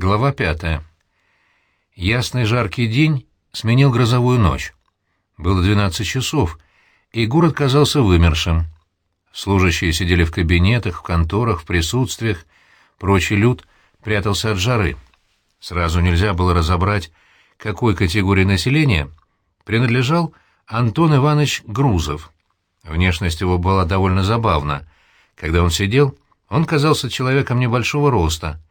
Глава пятая. Ясный жаркий день сменил грозовую ночь. Было двенадцать часов, и город казался вымершим. Служащие сидели в кабинетах, в конторах, в присутствиях, прочий люд прятался от жары. Сразу нельзя было разобрать, какой категории населения принадлежал Антон Иванович Грузов. Внешность его была довольно забавна. Когда он сидел, он казался человеком небольшого роста,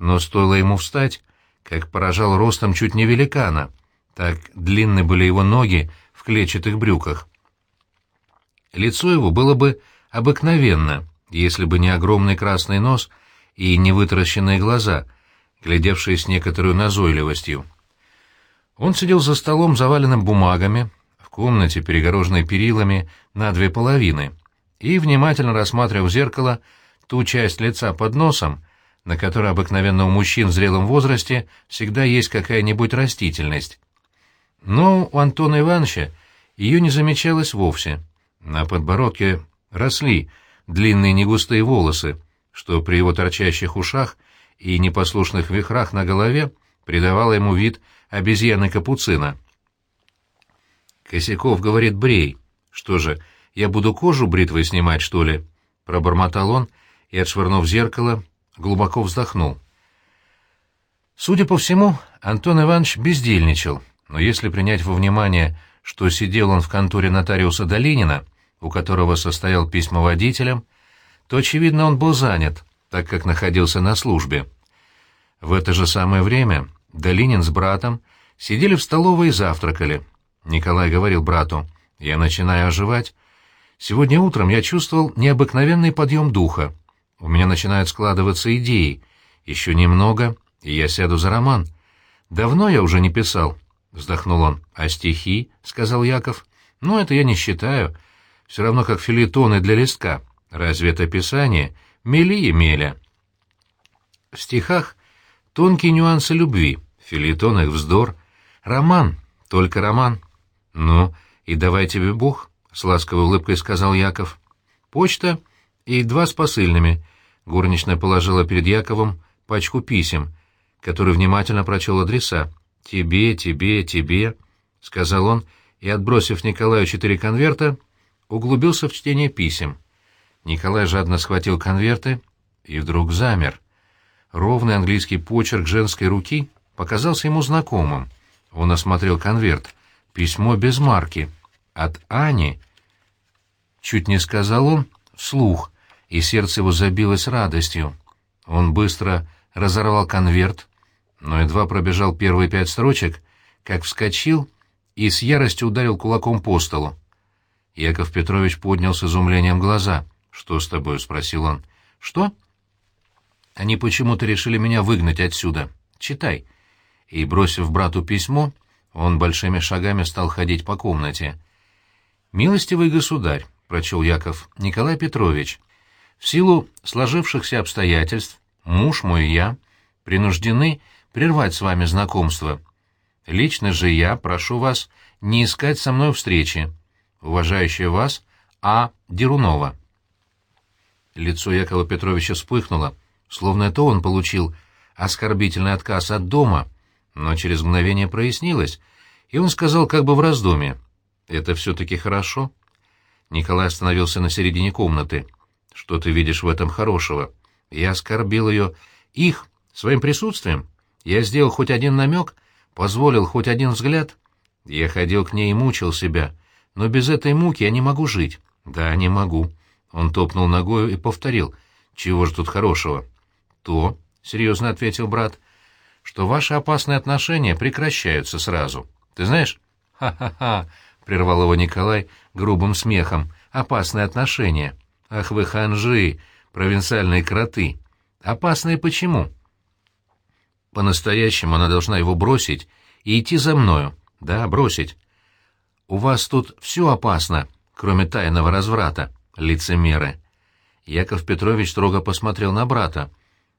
но стоило ему встать, как поражал ростом чуть не великана, так длинны были его ноги в клетчатых брюках. Лицо его было бы обыкновенно, если бы не огромный красный нос и не вытаращенные глаза, глядевшие с некоторой назойливостью. Он сидел за столом, заваленным бумагами, в комнате, перегороженной перилами на две половины, и внимательно рассматривал в зеркало ту часть лица под носом, на которой обыкновенно у мужчин в зрелом возрасте всегда есть какая-нибудь растительность. Но у Антона Ивановича ее не замечалось вовсе. На подбородке росли длинные негустые волосы, что при его торчащих ушах и непослушных вихрах на голове придавало ему вид обезьяны-капуцина. «Косяков говорит, брей. Что же, я буду кожу бритвой снимать, что ли?» — пробормотал он и, отшвырнув зеркало, глубоко вздохнул. Судя по всему, Антон Иванович бездельничал, но если принять во внимание, что сидел он в конторе нотариуса Долинина, у которого состоял письмоводителем, то, очевидно, он был занят, так как находился на службе. В это же самое время Долинин с братом сидели в столовой и завтракали. Николай говорил брату, «Я начинаю оживать. Сегодня утром я чувствовал необыкновенный подъем духа. У меня начинают складываться идеи. Еще немного, и я сяду за роман. Давно я уже не писал, — вздохнул он. — А стихи? — сказал Яков. — Ну, это я не считаю. Все равно как филитоны для листка. Разве это писание? Мели и меля. В стихах тонкие нюансы любви, филитон их вздор. Роман, только роман. — Ну, и давай тебе Бог, — с ласковой улыбкой сказал Яков. — Почта и два с посыльными. Горничная положила перед Яковом пачку писем, который внимательно прочел адреса. «Тебе, тебе, тебе», — сказал он, и, отбросив Николаю четыре конверта, углубился в чтение писем. Николай жадно схватил конверты и вдруг замер. Ровный английский почерк женской руки показался ему знакомым. Он осмотрел конверт. Письмо без марки. От Ани. Чуть не сказал он вслух, и сердце его забилось радостью. Он быстро разорвал конверт, но едва пробежал первые пять строчек, как вскочил и с яростью ударил кулаком по столу. Яков Петрович поднял с изумлением глаза. «Что с тобой?» — спросил он. «Что?» «Они почему-то решили меня выгнать отсюда. Читай». И, бросив брату письмо, он большими шагами стал ходить по комнате. «Милостивый государь», — прочел Яков, — «Николай Петрович, в силу сложившихся обстоятельств муж мой и я принуждены прервать с вами знакомство. Лично же я прошу вас не искать со мной встречи. Уважающая вас А. Дерунова. Лицо Якова Петровича вспыхнуло, словно это он получил оскорбительный отказ от дома, но через мгновение прояснилось, и он сказал как бы в раздумье. «Это все-таки хорошо?» Николай остановился на середине комнаты. Что ты видишь в этом хорошего? Я оскорбил ее их своим присутствием. Я сделал хоть один намек, позволил хоть один взгляд. Я ходил к ней и мучил себя. Но без этой муки я не могу жить. Да, не могу. Он топнул ногою и повторил. Чего же тут хорошего? То, — серьезно ответил брат, — что ваши опасные отношения прекращаются сразу. Ты знаешь? Ха-ха-ха, — прервал его Николай грубым смехом. Опасные отношения. Ах вы ханжи, провинциальные кроты! Опасные почему? По-настоящему она должна его бросить и идти за мною. Да, бросить. У вас тут все опасно, кроме тайного разврата, лицемеры. Яков Петрович строго посмотрел на брата.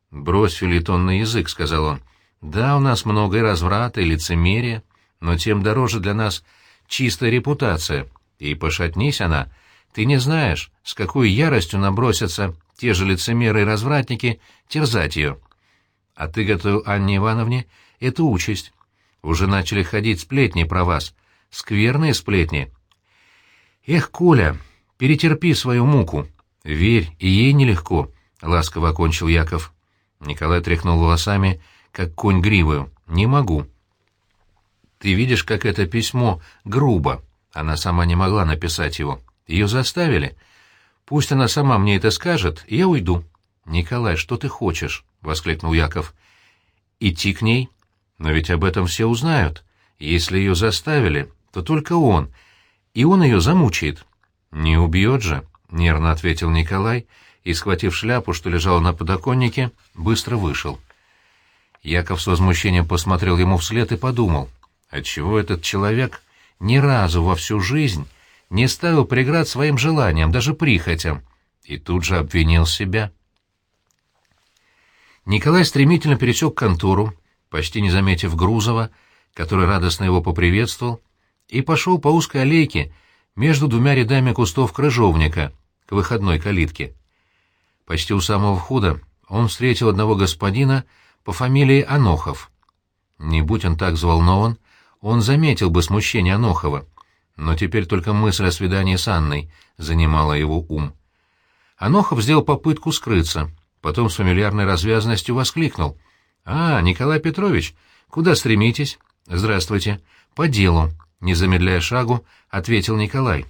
«Брось филитонный язык», — сказал он. «Да, у нас много и разврата, и лицемерия, но тем дороже для нас чистая репутация, и пошатнись она, ты не знаешь, с какой яростью набросятся те же лицемеры и развратники терзать ее. а ты готовил Анне Ивановне эту участь. Уже начали ходить сплетни про вас. Скверные сплетни. Эх, Коля, перетерпи свою муку. Верь, и ей нелегко, — ласково окончил Яков. Николай тряхнул волосами, как конь гривою. Не могу. Ты видишь, как это письмо грубо. Она сама не могла написать его. Ее заставили. Пусть она сама мне это скажет, и я уйду. Николай, что ты хочешь? — воскликнул Яков. Идти к ней? Но ведь об этом все узнают. Если ее заставили, то только он, и он ее замучает. Не убьет же, — нервно ответил Николай, и, схватив шляпу, что лежала на подоконнике, быстро вышел. Яков с возмущением посмотрел ему вслед и подумал, отчего этот человек ни разу во всю жизнь не ставил преград своим желаниям, даже прихотям, и тут же обвинил себя. Николай стремительно пересек контору, почти не заметив Грузова, который радостно его поприветствовал, и пошел по узкой аллейке между двумя рядами кустов крыжовника к выходной калитке. Почти у самого входа он встретил одного господина по фамилии Анохов. Не будь он так взволнован, он заметил бы смущение Анохова, но теперь только мысль о свидании с Анной занимала его ум. Анохов сделал попытку скрыться, потом с фамильярной развязностью воскликнул. «А, Николай Петрович, куда стремитесь?» «Здравствуйте. По делу», — не замедляя шагу, ответил Николай.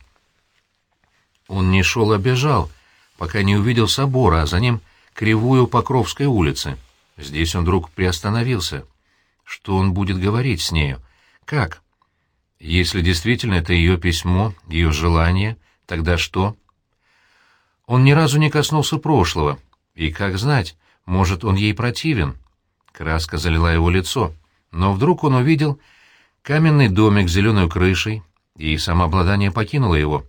Он не шел, а бежал, пока не увидел собора, а за ним кривую Покровской улицы. Здесь он вдруг приостановился. Что он будет говорить с нею? Как? Если действительно это ее письмо, ее желание, тогда что? Он ни разу не коснулся прошлого, и, как знать, может, он ей противен. Краска залила его лицо, но вдруг он увидел каменный домик с зеленой крышей, и самообладание покинуло его.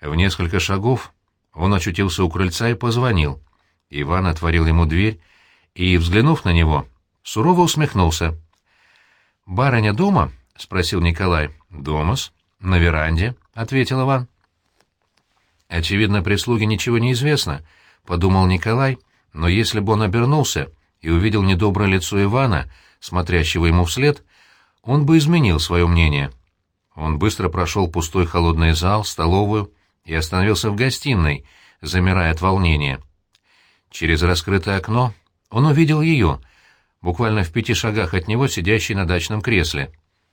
В несколько шагов он очутился у крыльца и позвонил. Иван отворил ему дверь и, взглянув на него, сурово усмехнулся. «Барыня дома?» — спросил Николай. «Домас. На веранде», — ответил Иван. «Очевидно, прислуге ничего не известно», — подумал Николай, но если бы он обернулся и увидел недоброе лицо Ивана, смотрящего ему вслед, он бы изменил свое мнение. Он быстро прошел пустой холодный зал, столовую и остановился в гостиной, замирая от волнения. Через раскрытое окно он увидел ее, буквально в пяти шагах от него, сидящей на дачном кресле.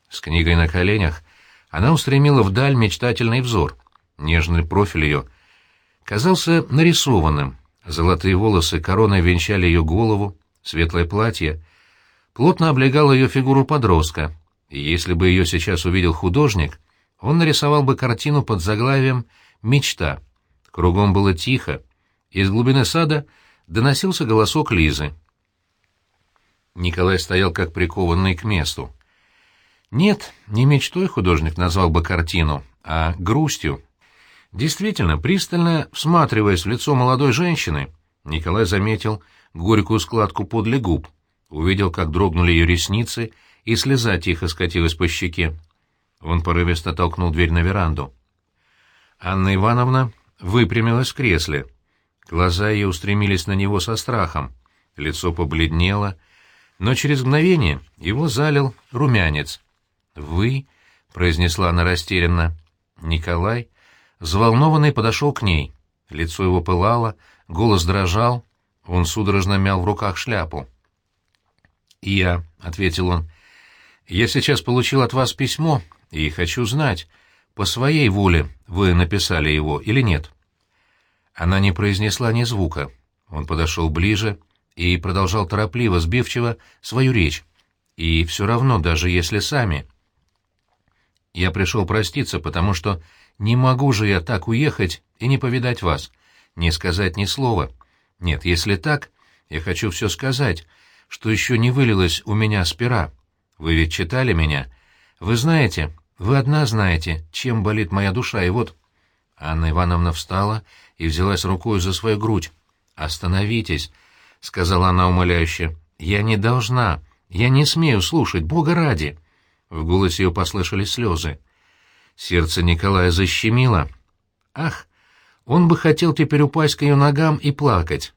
С книгой на коленях она устремила вдаль мечтательный взор. Нежный профиль ее казался нарисованным. Золотые волосы короной венчали ее голову, светлое платье плотно облегало ее фигуру подростка, и если бы ее сейчас увидел художник, он нарисовал бы картину под заглавием «Мечта». Кругом было тихо. Из глубины сада доносился голосок Лизы. Николай стоял как прикованный к месту. Нет, не мечтой художник назвал бы картину, а грустью. Действительно, пристально всматриваясь в лицо молодой женщины, Николай заметил горькую складку подле губ, увидел, как дрогнули ее ресницы, и слеза тихо скатилась по щеке. Он порывисто толкнул дверь на веранду. Анна Ивановна выпрямилась в кресле. Глаза ее устремились на него со страхом. Лицо побледнело, но через мгновение его залил румянец. «Вы?» — произнесла она растерянно. Николай, взволнованный, подошел к ней. Лицо его пылало, голос дрожал, он судорожно мял в руках шляпу. «Я», — ответил он, — «я сейчас получил от вас письмо и хочу знать, по своей воле вы написали его или нет?» Она не произнесла ни звука. Он подошел ближе и продолжал торопливо, сбивчиво свою речь. «И все равно, даже если сами...» Я пришел проститься, потому что не могу же я так уехать и не повидать вас, не сказать ни слова. Нет, если так, я хочу все сказать, что еще не вылилось у меня с пера. Вы ведь читали меня. Вы знаете, вы одна знаете, чем болит моя душа, и вот...» Анна Ивановна встала и взялась рукой за свою грудь. «Остановитесь», — сказала она умоляюще. «Я не должна, я не смею слушать, Бога ради». В голосе ее послышались слезы. Сердце Николая защемило. Ах, он бы хотел теперь упасть к ее ногам и плакать.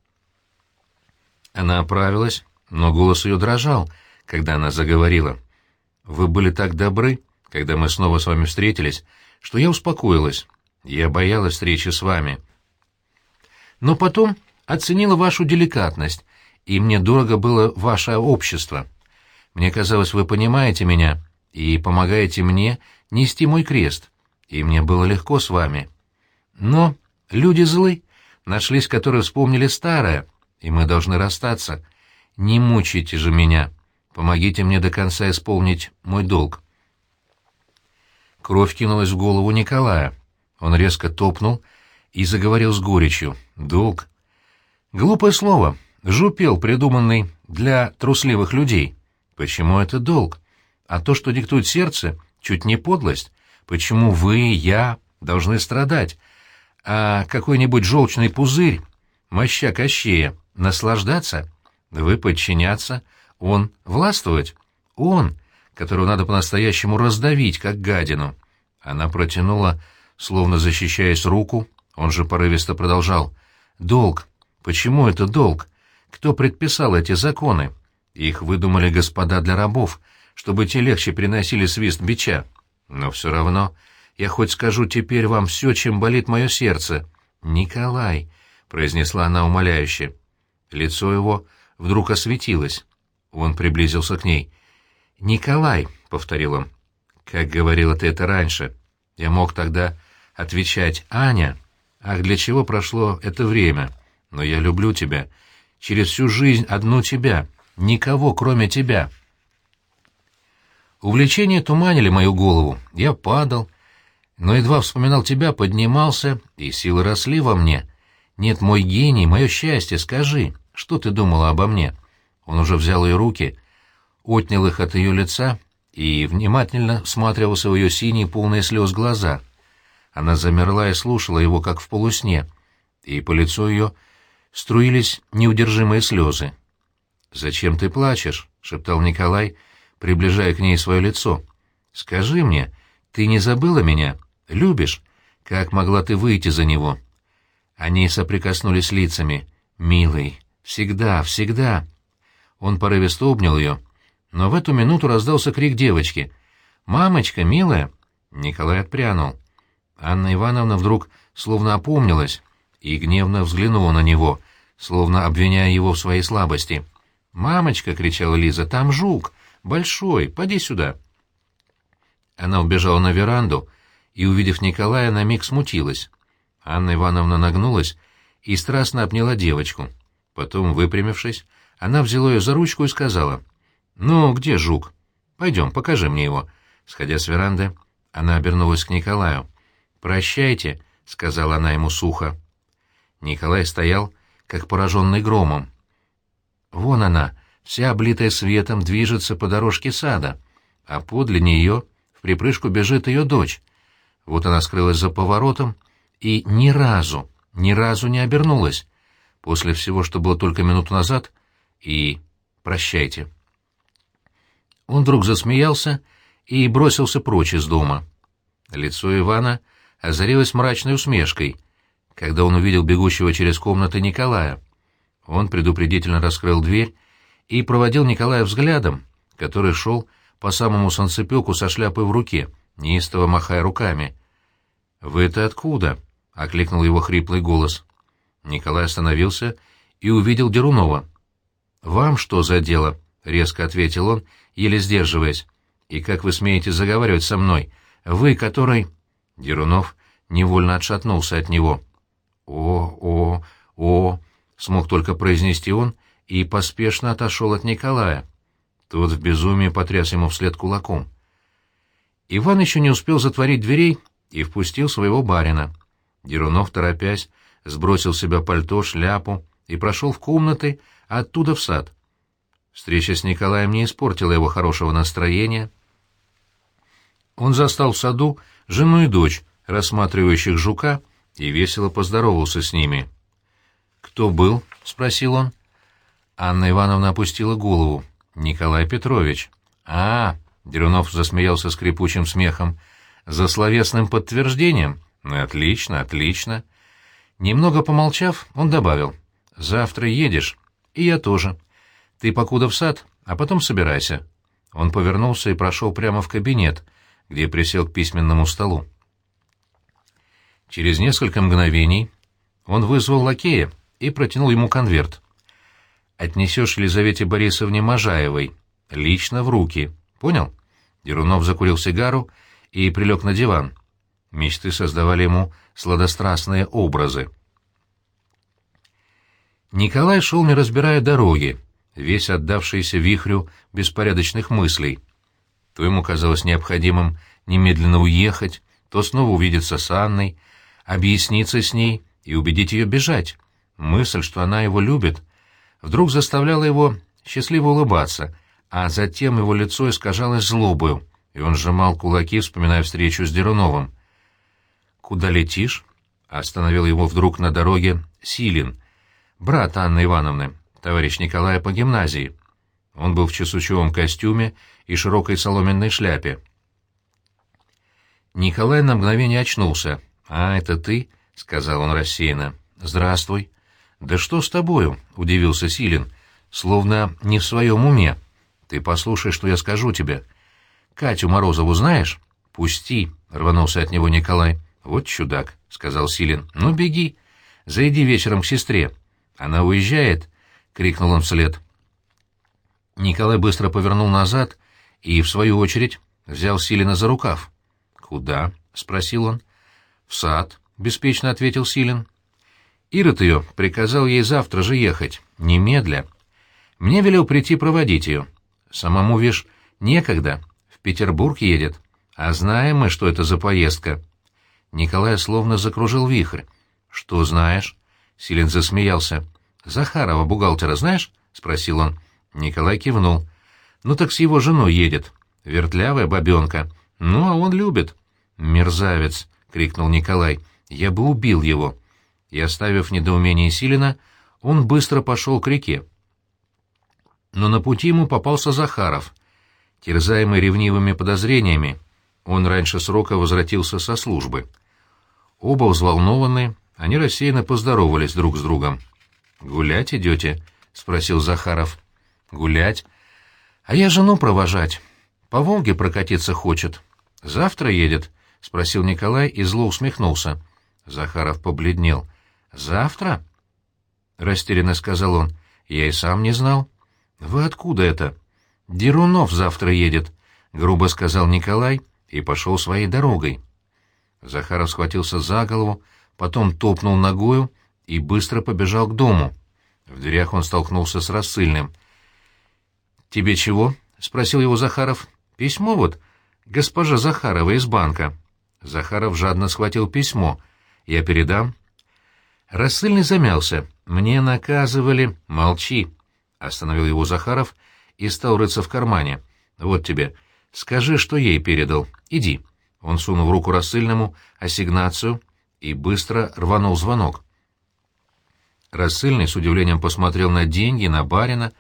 Она оправилась, но голос ее дрожал, когда она заговорила. «Вы были так добры, когда мы снова с вами встретились, что я успокоилась. Я боялась встречи с вами. Но потом оценила вашу деликатность, и мне дорого было ваше общество. Мне казалось, вы понимаете меня и помогаете мне нести мой крест, и мне было легко с вами. Но люди злы, нашлись, которые вспомнили старое, и мы должны расстаться. Не мучайте же меня, помогите мне до конца исполнить мой долг». Кровь кинулась в голову Николая. Он резко топнул и заговорил с горечью. «Долг». Глупое слово. Жупел, придуманный для трусливых людей. Почему это долг? А то, что диктует сердце, чуть не подлость. Почему вы, я, должны страдать? А какой-нибудь желчный пузырь, моща Кощея, наслаждаться? Вы подчиняться? Он властвовать? Он, которого надо по-настоящему раздавить, как гадину. Она протянула, словно защищаясь руку, он же порывисто продолжал. «Долг. Почему это долг? Кто предписал эти законы? Их выдумали господа для рабов, чтобы те легче приносили свист бича. Но все равно я хоть скажу теперь вам все, чем болит мое сердце. Николай!» — произнесла она умоляюще. Лицо его вдруг осветилось. Он приблизился к ней. «Николай», — повторил он, — «как говорила ты это раньше. Я мог тогда отвечать «Аня». Ах, для чего прошло это время? Но я люблю тебя. Через всю жизнь одну тебя. Никого, кроме тебя». Увлечения туманили мою голову. Я падал, но едва вспоминал тебя, поднимался, и силы росли во мне. Нет, мой гений, мое счастье, скажи, что ты думала обо мне?» Он уже взял ее руки — отнял их от ее лица и внимательно всматривался в ее синие, полные слез глаза. Она замерла и слушала его, как в полусне, и по лицу ее струились неудержимые слезы. «Зачем ты плачешь?» — шептал Николай, приближая к ней свое лицо. «Скажи мне, ты не забыла меня? Любишь? Как могла ты выйти за него?» Они соприкоснулись лицами. «Милый, всегда, всегда!» Он порывисто обнял ее, но в эту минуту раздался крик девочки. «Мамочка, милая!» Николай отпрянул. Анна Ивановна вдруг словно опомнилась и гневно взглянула на него, словно обвиняя его в своей слабости. «Мамочка!» — кричала Лиза. «Там жук! Большой! Поди сюда!» Она убежала на веранду и, увидев Николая, на миг смутилась. Анна Ивановна нагнулась и страстно обняла девочку. Потом, выпрямившись, она взяла ее за ручку и сказала, «Ну, где жук? Пойдем, покажи мне его». Сходя с веранды, она обернулась к Николаю. «Прощайте», — сказала она ему сухо. Николай стоял, как пораженный громом. Вон она, вся облитая светом, движется по дорожке сада, а подле нее в припрыжку бежит ее дочь. Вот она скрылась за поворотом и ни разу, ни разу не обернулась. После всего, что было только минуту назад, и прощайте. Он вдруг засмеялся и бросился прочь из дома. Лицо Ивана озарилось мрачной усмешкой, когда он увидел бегущего через комнаты Николая. Он предупредительно раскрыл дверь и проводил Николая взглядом, который шел по самому санцепёку со шляпой в руке, неистово махая руками. «Вы-то откуда?» — окликнул его хриплый голос. Николай остановился и увидел Дерунова. «Вам что за дело?» — резко ответил он еле сдерживаясь. «И как вы смеете заговаривать со мной? Вы, который...» Дерунов невольно отшатнулся от него. «О, о, о!» — смог только произнести он и поспешно отошел от Николая. Тот в безумии потряс ему вслед кулаком. Иван еще не успел затворить дверей и впустил своего барина. Дерунов, торопясь, сбросил с себя пальто, шляпу и прошел в комнаты, оттуда в сад. Встреча с Николаем не испортила его хорошего настроения. Он застал в саду жену и дочь, рассматривающих жука, и весело поздоровался с ними. «Кто был?» — спросил он. Анна Ивановна опустила голову. «Николай Петрович». «А, — Дерунов засмеялся скрипучим смехом, — за словесным подтверждением? Ну, отлично, отлично». Немного помолчав, он добавил. «Завтра едешь, и я тоже. Ты покуда в сад, а потом собирайся». Он повернулся и прошел прямо в кабинет, где присел к письменному столу. Через несколько мгновений он вызвал лакея и протянул ему конверт. «Отнесешь Елизавете Борисовне Можаевой, лично в руки. Понял?» Дерунов закурил сигару и прилег на диван. Мечты создавали ему сладострастные образы. Николай шел, не разбирая дороги, весь отдавшийся вихрю беспорядочных мыслей. То ему казалось необходимым немедленно уехать, то снова увидеться с Анной, объясниться с ней и убедить ее бежать. Мысль, что она его любит, вдруг заставляла его счастливо улыбаться, а затем его лицо искажалось злобою, и он сжимал кулаки, вспоминая встречу с Деруновым. «Куда летишь?» — остановил его вдруг на дороге Силин, брат Анны Ивановны, товарищ Николая по гимназии. Он был в чесучевом костюме и широкой соломенной шляпе. Николай на мгновение очнулся. «А, это ты?» — сказал он рассеянно. «Здравствуй». «Да что с тобою?» — удивился Силин. «Словно не в своем уме. Ты послушай, что я скажу тебе. Катю Морозову знаешь?» «Пусти», — рванулся от него Николай. «Вот чудак», — сказал Силин. «Ну, беги. Зайди вечером к сестре. Она уезжает», — крикнул он вслед. Николай быстро повернул назад и, в свою очередь, взял Силина за рукав. «Куда?» — спросил он. «В сад», — беспечно ответил Силин. Ирод ее приказал ей завтра же ехать, немедля. Мне велел прийти проводить ее. Самому, вишь, некогда, в Петербург едет. А знаем мы, что это за поездка. Николай словно закружил вихрь. «Что знаешь?» Силин засмеялся. «Захарова, бухгалтера, знаешь?» — спросил он. Николай кивнул. «Ну так с его женой едет. Вертлявая бабенка. Ну, а он любит». «Мерзавец!» — крикнул Николай. «Я бы убил его!» И, оставив недоумение Силина, он быстро пошел к реке. Но на пути ему попался Захаров. Терзаемый ревнивыми подозрениями, он раньше срока возвратился со службы. Оба взволнованные, они рассеянно поздоровались друг с другом. «Гулять идете?» — спросил Захаров. «Гулять? А я жену провожать. По Волге прокатиться хочет. Завтра едет?» — спросил Николай и зло усмехнулся. Захаров побледнел. «Завтра?» — растерянно сказал он. «Я и сам не знал». «Вы откуда это?» «Дерунов завтра едет», — грубо сказал Николай и пошел своей дорогой. Захаров схватился за голову, потом топнул ногою и быстро побежал к дому. В дверях он столкнулся с рассыльным. «Тебе чего?» — спросил его Захаров. «Письмо вот. Госпожа Захарова из банка». Захаров жадно схватил письмо. «Я передам». Рассыльный замялся. «Мне наказывали...» «Молчи!» — остановил его Захаров и стал рыться в кармане. «Вот тебе. Скажи, что ей передал. Иди». Он сунул руку рассыльному, ассигнацию, и быстро рванул звонок. Рассыльный с удивлением посмотрел на деньги, на барина,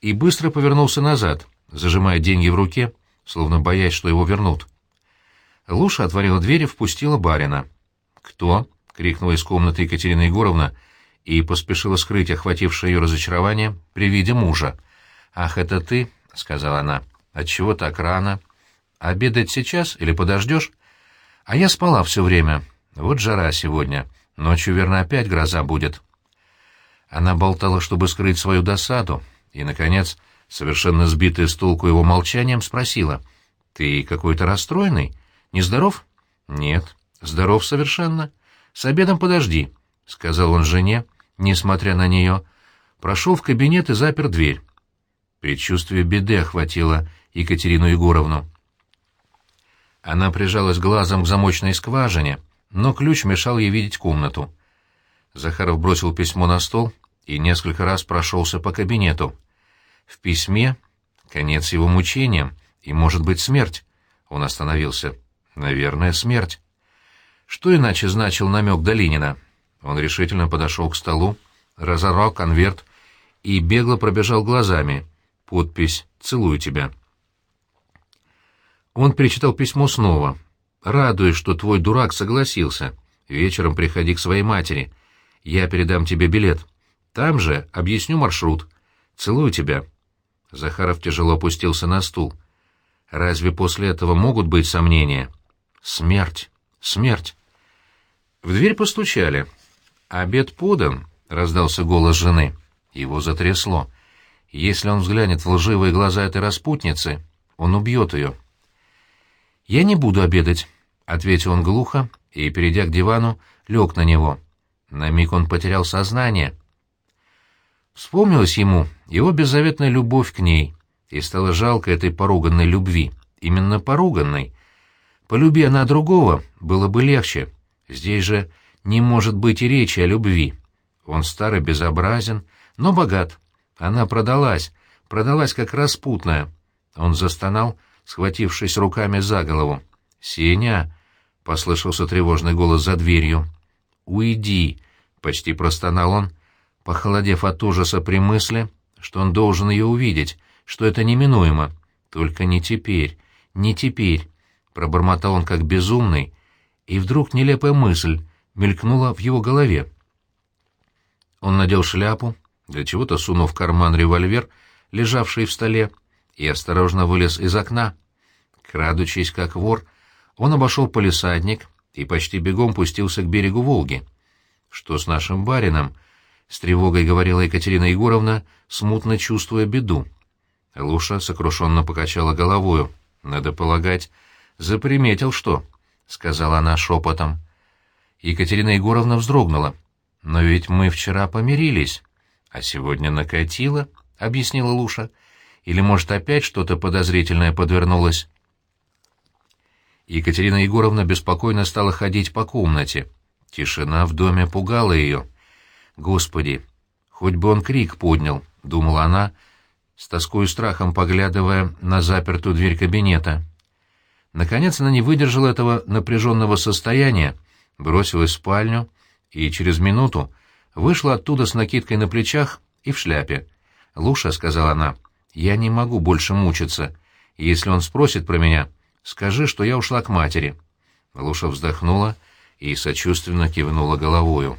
и быстро повернулся назад, зажимая деньги в руке, словно боясь, что его вернут. Луша отворила дверь и впустила барина. «Кто?» — крикнула из комнаты Екатерина Егоровна и поспешила скрыть охватившее ее разочарование при виде мужа. «Ах, это ты?» — сказала она. «Отчего так рано? Обедать сейчас или подождешь?» «А я спала все время. Вот жара сегодня. Ночью, верно, опять гроза будет». Она болтала, чтобы скрыть свою досаду, и, наконец, совершенно сбитая с толку его молчанием, спросила. «Ты какой-то расстроенный?» Нездоров? Нет. Здоров совершенно. С обедом подожди, — сказал он жене, несмотря на нее. Прошел в кабинет и запер дверь. Предчувствие беды охватило Екатерину Егоровну. Она прижалась глазом к замочной скважине, но ключ мешал ей видеть комнату. Захаров бросил письмо на стол и несколько раз прошелся по кабинету. В письме конец его мучениям и, может быть, смерть. Он остановился. Наверное, смерть. Что иначе значил намек Долинина? Он решительно подошел к столу, разорвал конверт и бегло пробежал глазами. Подпись «Целую тебя». Он перечитал письмо снова. «Радуюсь, что твой дурак согласился. Вечером приходи к своей матери. Я передам тебе билет. Там же объясню маршрут. Целую тебя». Захаров тяжело опустился на стул. «Разве после этого могут быть сомнения?» «Смерть! Смерть!» В дверь постучали. «Обед подан», — раздался голос жены. Его затрясло. Если он взглянет в лживые глаза этой распутницы, он убьет ее. «Я не буду обедать», — ответил он глухо и, перейдя к дивану, лег на него. На миг он потерял сознание. Вспомнилась ему его беззаветная любовь к ней, и стало жалко этой поруганной любви, именно поруганной. Полюби она другого, было бы легче. Здесь же не может быть и речи о любви. Он старый, безобразен, но богат. Она продалась, продалась как распутная. Он застонал, схватившись руками за голову. «Сеня!» — послышался тревожный голос за дверью. «Уйди!» — почти простонал он, похолодев от ужаса при мысли, что он должен ее увидеть, что это неминуемо. «Только не теперь, не теперь!» — пробормотал он как безумный, и вдруг нелепая мысль мелькнула в его голове. Он надел шляпу, для чего-то сунув в карман револьвер, лежавший в столе, и осторожно вылез из окна. Крадучись как вор, он обошел полисадник и почти бегом пустился к берегу Волги. «Что с нашим барином?» — с тревогой говорила Екатерина Егоровна, смутно чувствуя беду. Луша сокрушенно покачала головою. «Надо полагать, заприметил что?» — сказала она шепотом. Екатерина Егоровна вздрогнула. «Но ведь мы вчера помирились, а сегодня накатило», — объяснила Луша. «Или, может, опять что-то подозрительное подвернулось?» Екатерина Егоровна беспокойно стала ходить по комнате. Тишина в доме пугала ее. «Господи, хоть бы он крик поднял», — думала она, с тоской и страхом поглядывая на запертую дверь кабинета. Наконец она не выдержала этого напряженного состояния, бросилась в спальню и через минуту вышла оттуда с накидкой на плечах и в шляпе. «Луша», — сказала она, — «я не могу больше мучиться. Если он спросит про меня, Скажи, что я ушла к матери». Луша вздохнула и сочувственно кивнула головою.